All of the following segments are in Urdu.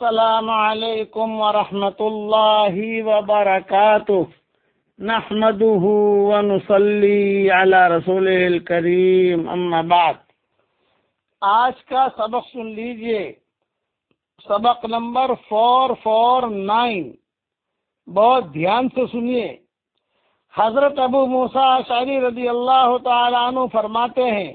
السلام علیکم ورحمۃ اللہ وبرکاتہ۔ نحمده ونصلي على رسول الكريم اما بعد۔ آج کا سبق سن لیجیے۔ سبق نمبر فور فور نائن بہت دھیان سے سنیے۔ حضرت ابو موسا شاعری رضی اللہ تعالیٰ عنہ فرماتے ہیں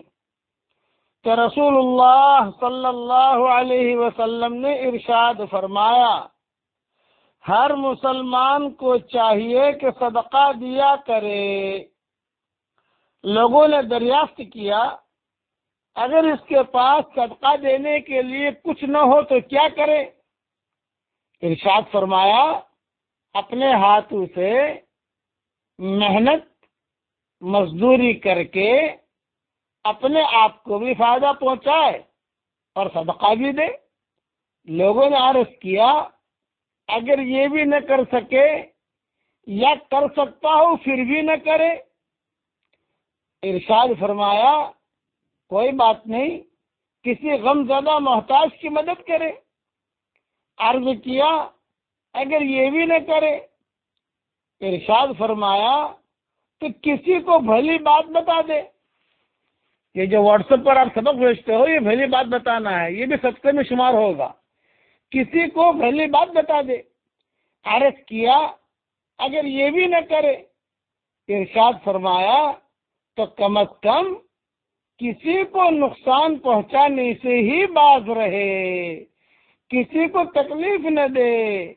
کہ رسول اللہ صلی اللہ علیہ وسلم نے ارشاد فرمایا، ہر مسلمان کو چاہیے کہ صدقہ دیا کرے۔ لوگوں نے دریافت کیا، اگر اس کے پاس صدقہ دینے کے لیے کچھ نہ ہو تو کیا کرے؟ ارشاد فرمایا، اپنے ہاتھوں سے محنت، مزدوری کر کے اپنے آپ کو بھی فائدہ پہنچائے اور صدقہ بھی دے۔ لوگوں نے عرض کیا، اگر یہ بھی نہ کر سکے یا کر سکتا ہو پھر بھی نہ کرے۔ ارشاد فرمایا، کوئی بات نہیں، کسی غم زدہ محتاج کی مدد کرے۔ عرض کیا، اگر یہ بھی نہ کرے۔ ارشاد فرمایا، تو کسی کو بھلی بات بتا دے۔ یہ جو واٹس ایپ پر آپ سبق بھیجتے ہو، یہ بھلی بات بتانا ہے۔ یہ بھی سستے میں شمار ہوگا۔ کسی کو بھلی بات بتا دے۔ عرض کیا، اگر یہ بھی نہ کرے، ارشاد فرمایا، تو کم از کم کسی کو نقصان پہنچانے سے ہی باز رہے۔ کسی کو تکلیف نہ دے،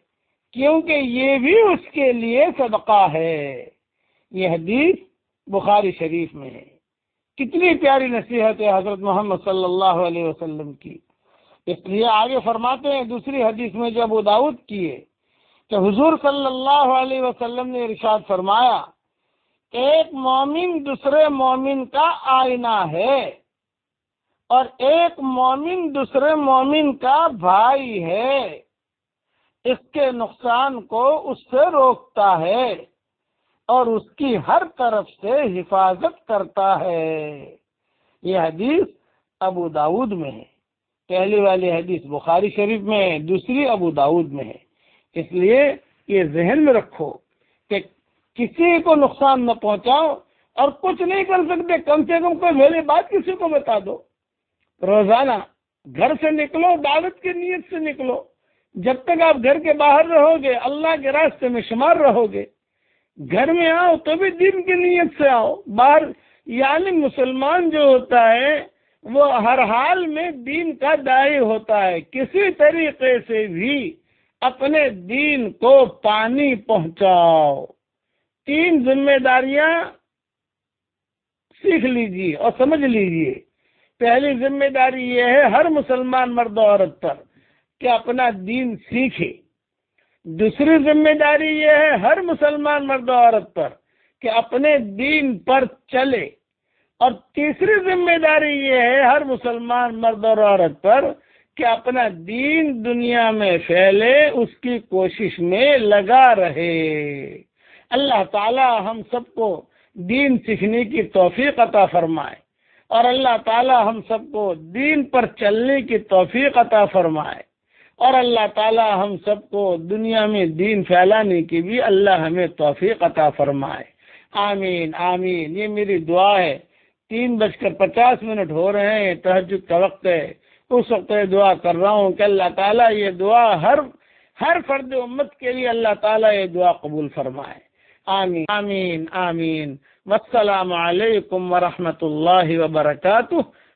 کیونکہ یہ بھی اس کے لیے صدقہ ہے۔ یہ حدیث بخاری شریف میں ہے۔ کتنی پیاری نصیحت ہے حضرت محمد صلی اللہ علیہ وسلم کی۔ اس لیے آگے فرماتے ہیں، دوسری حدیث میں جب داود کیے کہ حضور صلی اللہ علیہ وسلم نے ارشاد فرمایا، ایک مومن دوسرے مومن کا آئینہ ہے اور ایک مومن دوسرے مومن کا بھائی ہے، اس کے نقصان کو اس سے روکتا ہے۔ اور اس کی ہر طرف سے حفاظت کرتا ہے۔ یہ حدیث ابو داود میں ہے۔ پہلی والی حدیث بخاری شریف میں ہے، دوسری ابو داود میں ہے۔ اس لیے یہ ذہن میں رکھو کہ کسی کو نقصان نہ پہنچاؤ اور کچھ نہیں کر سکتے، کم سے کم کوئی میری بات کسی کو بتا دو۔ روزانہ گھر سے نکلو، دعوت کی نیت سے نکلو۔ جب تک آپ گھر کے باہر رہو گے، اللہ کے راستے میں شمار رہو گے گھر میں آؤ تو بھی دن کی نیت سے آؤ۔ باہر یعنی مسلمان جو ہوتا ہے، وہ ہر حال میں دین کا دائی ہوتا ہے۔ کسی طریقے سے بھی اپنے دین کو پانی پہنچاؤ۔ تین ذمہ داریاں سیکھ لیجیے اور سمجھ لیجیے پہلی ذمہ داری یہ ہے ہر مسلمان مرد و عورت پر کہ اپنا دین سیکھے۔ دوسری ذمہ داری یہ ہے ہر مسلمان مرد و عورت پر کہ اپنے دین پر چلے۔ اور تیسری ذمہ داری یہ ہے ہر مسلمان مرد اور عورت پر کہ اپنا دین دنیا میں پھیلے، اس کی کوشش میں لگا رہے۔ اللہ تعالی ہم سب کو دین سیکھنے کی توفیق عطا فرمائے۔ اور اللہ تعالی ہم سب کو دین پر چلنے کی توفیق عطا فرمائے۔ اور اللہ تعالی ہم سب کو دنیا میں دین پھیلانے کی بھی اللہ ہمیں توفیق عطا فرمائے۔ آمین آمین۔ یہ میری دعا ہے۔ تین بج کر پچاس منٹ ہو رہے ہیں تہجد کا وقت ہے۔ اس وقت دعا کر رہا ہوں کہ اللہ تعالیٰ یہ دعا ہر ہر فرد امت کے لیے اللہ تعالیٰ یہ دعا قبول فرمائے۔ آمین آمین آمین۔ والسلام علیکم ورحمۃ اللہ وبرکاتہ۔